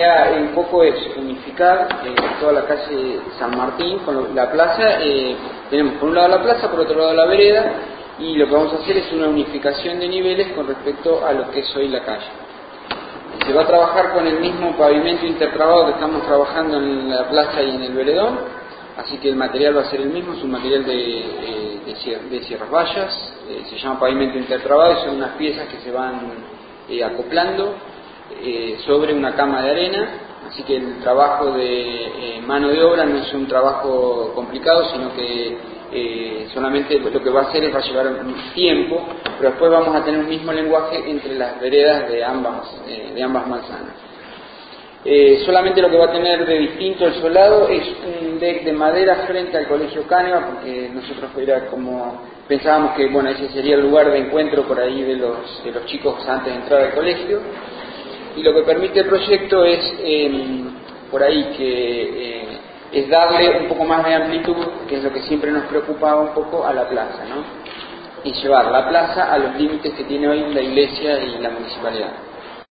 Un poco es unificar eh, toda la calle San Martín con la plaza. Eh, tenemos por un lado la plaza, por otro lado la vereda, y lo que vamos a hacer es una unificación de niveles con respecto a lo que es hoy la calle. Se va a trabajar con el mismo pavimento intertrabado que estamos trabajando en la plaza y en el veredón, así que el material va a ser el mismo, es un material de, eh, de, vallas, se llama pavimento intertrabado y son unas piezas que se van acoplando eh, sobre una cama de arena, así que el trabajo de eh, mano de obra no es un trabajo complicado, sino que eh, solamente lo que va a hacer es va a llevar tiempo, pero después vamos a tener un mismo lenguaje entre las veredas de ambas, de ambas manzanas. solamente lo que va a tener de distinto el solado es un deck de madera frente al colegio Cáneva, porque nosotros era como pensábamos que bueno ese sería el lugar de encuentro por ahí de los, de los chicos antes de entrar al colegio y lo que permite el proyecto es em, por ahí que eh, es darle un poco más de amplitud, que es lo que siempre nos preocupaba un poco a la plaza, ¿no? Y llevar la plaza a los límites que tiene hoy la iglesia y la municipalidad.